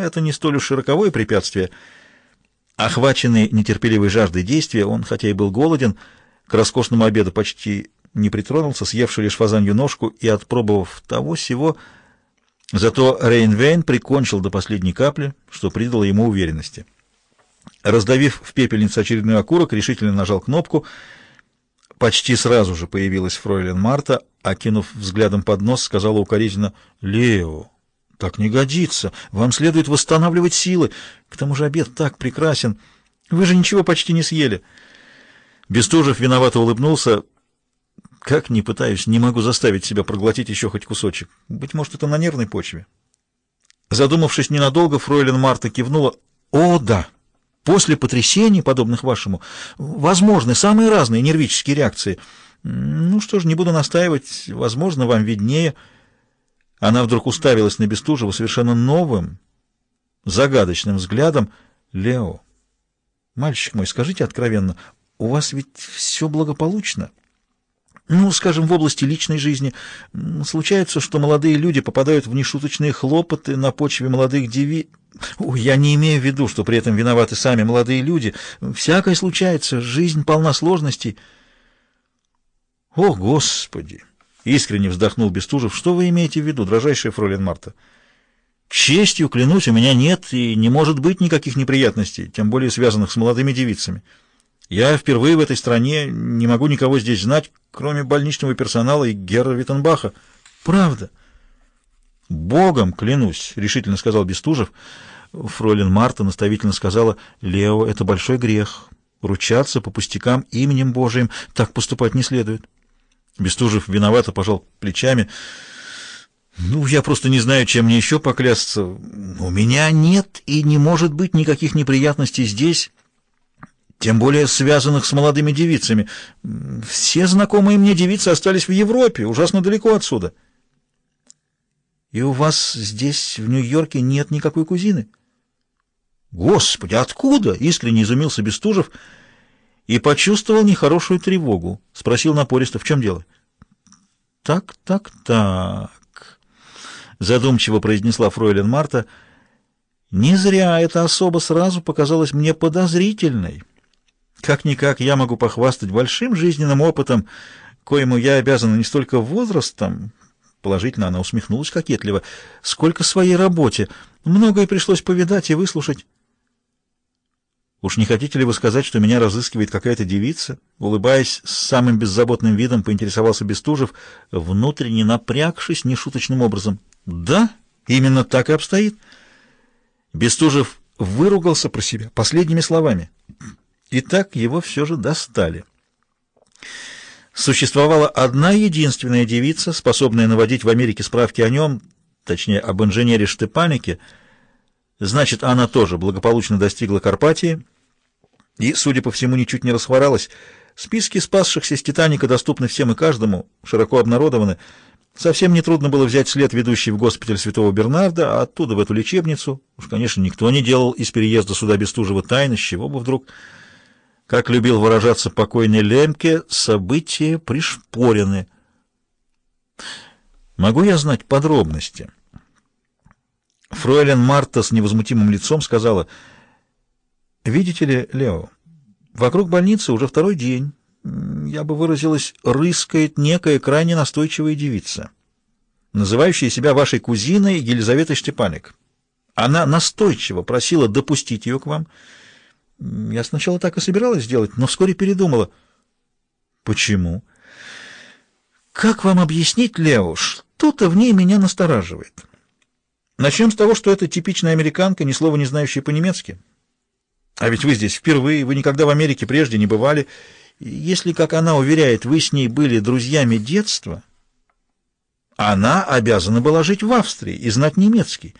это не столь уж широковое препятствие. Охваченный нетерпеливой жаждой действия, он, хотя и был голоден, к роскошному обеду почти не притронулся, съевший лишь фазанью ножку и отпробовав того всего, зато Рейнвейн прикончил до последней капли, что придало ему уверенности. Раздавив в пепельницу очередной окурок, решительно нажал кнопку. Почти сразу же появилась фройлен Марта, окинув взглядом под нос, сказала укоризненно «Лео, так не годится. Вам следует восстанавливать силы. К тому же обед так прекрасен. Вы же ничего почти не съели». Бестужев виновато улыбнулся. Как ни пытаюсь, не могу заставить себя проглотить еще хоть кусочек. Быть может, это на нервной почве. Задумавшись ненадолго, фройлен Марта кивнула. «О, да! После потрясений, подобных вашему, возможны самые разные нервические реакции. Ну что ж, не буду настаивать, возможно, вам виднее». Она вдруг уставилась на Бестужева совершенно новым, загадочным взглядом. «Лео, мальчик мой, скажите откровенно, у вас ведь все благополучно?» Ну, скажем, в области личной жизни случается, что молодые люди попадают в нешуточные хлопоты на почве молодых деви. Я не имею в виду, что при этом виноваты сами молодые люди. Всякое случается, жизнь полна сложностей. О, Господи! Искренне вздохнул Бестужев. Что вы имеете в виду, дрожайшая фролин Марта? Честью, клянусь, у меня нет и не может быть никаких неприятностей, тем более связанных с молодыми девицами. Я впервые в этой стране не могу никого здесь знать, кроме больничного персонала и Герра Виттенбаха. Правда. Богом клянусь, решительно сказал Бестужев. Фролин Марта наставительно сказала, Лео, это большой грех. Ручаться по пустякам именем Божиим так поступать не следует. Бестужев виновато пожал плечами. «Ну, я просто не знаю, чем мне еще поклясться. У меня нет и не может быть никаких неприятностей здесь» тем более связанных с молодыми девицами. Все знакомые мне девицы остались в Европе, ужасно далеко отсюда. И у вас здесь, в Нью-Йорке, нет никакой кузины? Господи, откуда? Искренне изумился Бестужев и почувствовал нехорошую тревогу. Спросил напористо, в чем дело? Так, так, так, задумчиво произнесла фройлен Марта. Не зря эта особа сразу показалась мне подозрительной. Как-никак я могу похвастать большим жизненным опытом, коему я обязана не столько возрастом, положительно она усмехнулась кокетливо, сколько своей работе. Многое пришлось повидать и выслушать. Уж не хотите ли вы сказать, что меня разыскивает какая-то девица? Улыбаясь, с самым беззаботным видом поинтересовался Бестужев, внутренне напрягшись нешуточным образом. Да, именно так и обстоит. Бестужев выругался про себя последними словами. И так его все же достали. Существовала одна единственная девица, способная наводить в Америке справки о нем, точнее, об инженере Штепанике. Значит, она тоже благополучно достигла Карпатии и, судя по всему, ничуть не расхворалась. Списки спасшихся с «Титаника» доступны всем и каждому, широко обнародованы. Совсем нетрудно было взять след, ведущий в госпиталь Святого Бернарда, а оттуда в эту лечебницу. Уж, конечно, никто не делал из переезда сюда Бестужева тайны, с чего бы вдруг... Как любил выражаться покойный Лемке, события пришпорены. Могу я знать подробности? Фройлен Марта с невозмутимым лицом сказала, «Видите ли, Лео, вокруг больницы уже второй день, я бы выразилась, рыскает некая крайне настойчивая девица, называющая себя вашей кузиной Елизаветой Штепаник. Она настойчиво просила допустить ее к вам, — я сначала так и собиралась сделать, но вскоре передумала. Почему? Как вам объяснить, Лео, что-то в ней меня настораживает. Начнем с того, что это типичная американка, ни слова не знающая по-немецки. А ведь вы здесь впервые, вы никогда в Америке прежде не бывали. Если, как она уверяет, вы с ней были друзьями детства, она обязана была жить в Австрии и знать немецкий.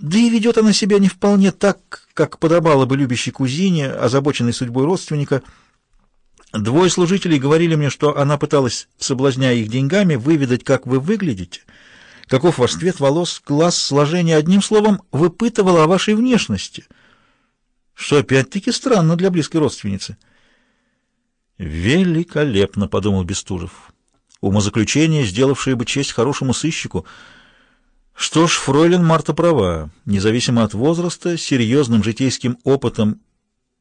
Да и ведет она себя не вполне так, как подобало бы любящей кузине, озабоченной судьбой родственника. Двое служителей говорили мне, что она пыталась, соблазняя их деньгами, выведать, как вы выглядите, каков ваш цвет волос, класс, сложение, одним словом, выпытывала о вашей внешности, что опять-таки странно для близкой родственницы. «Великолепно!» — подумал Бестужев. «Умозаключение, сделавшее бы честь хорошему сыщику — Что ж, фройлен Марта права. Независимо от возраста, серьезным житейским опытом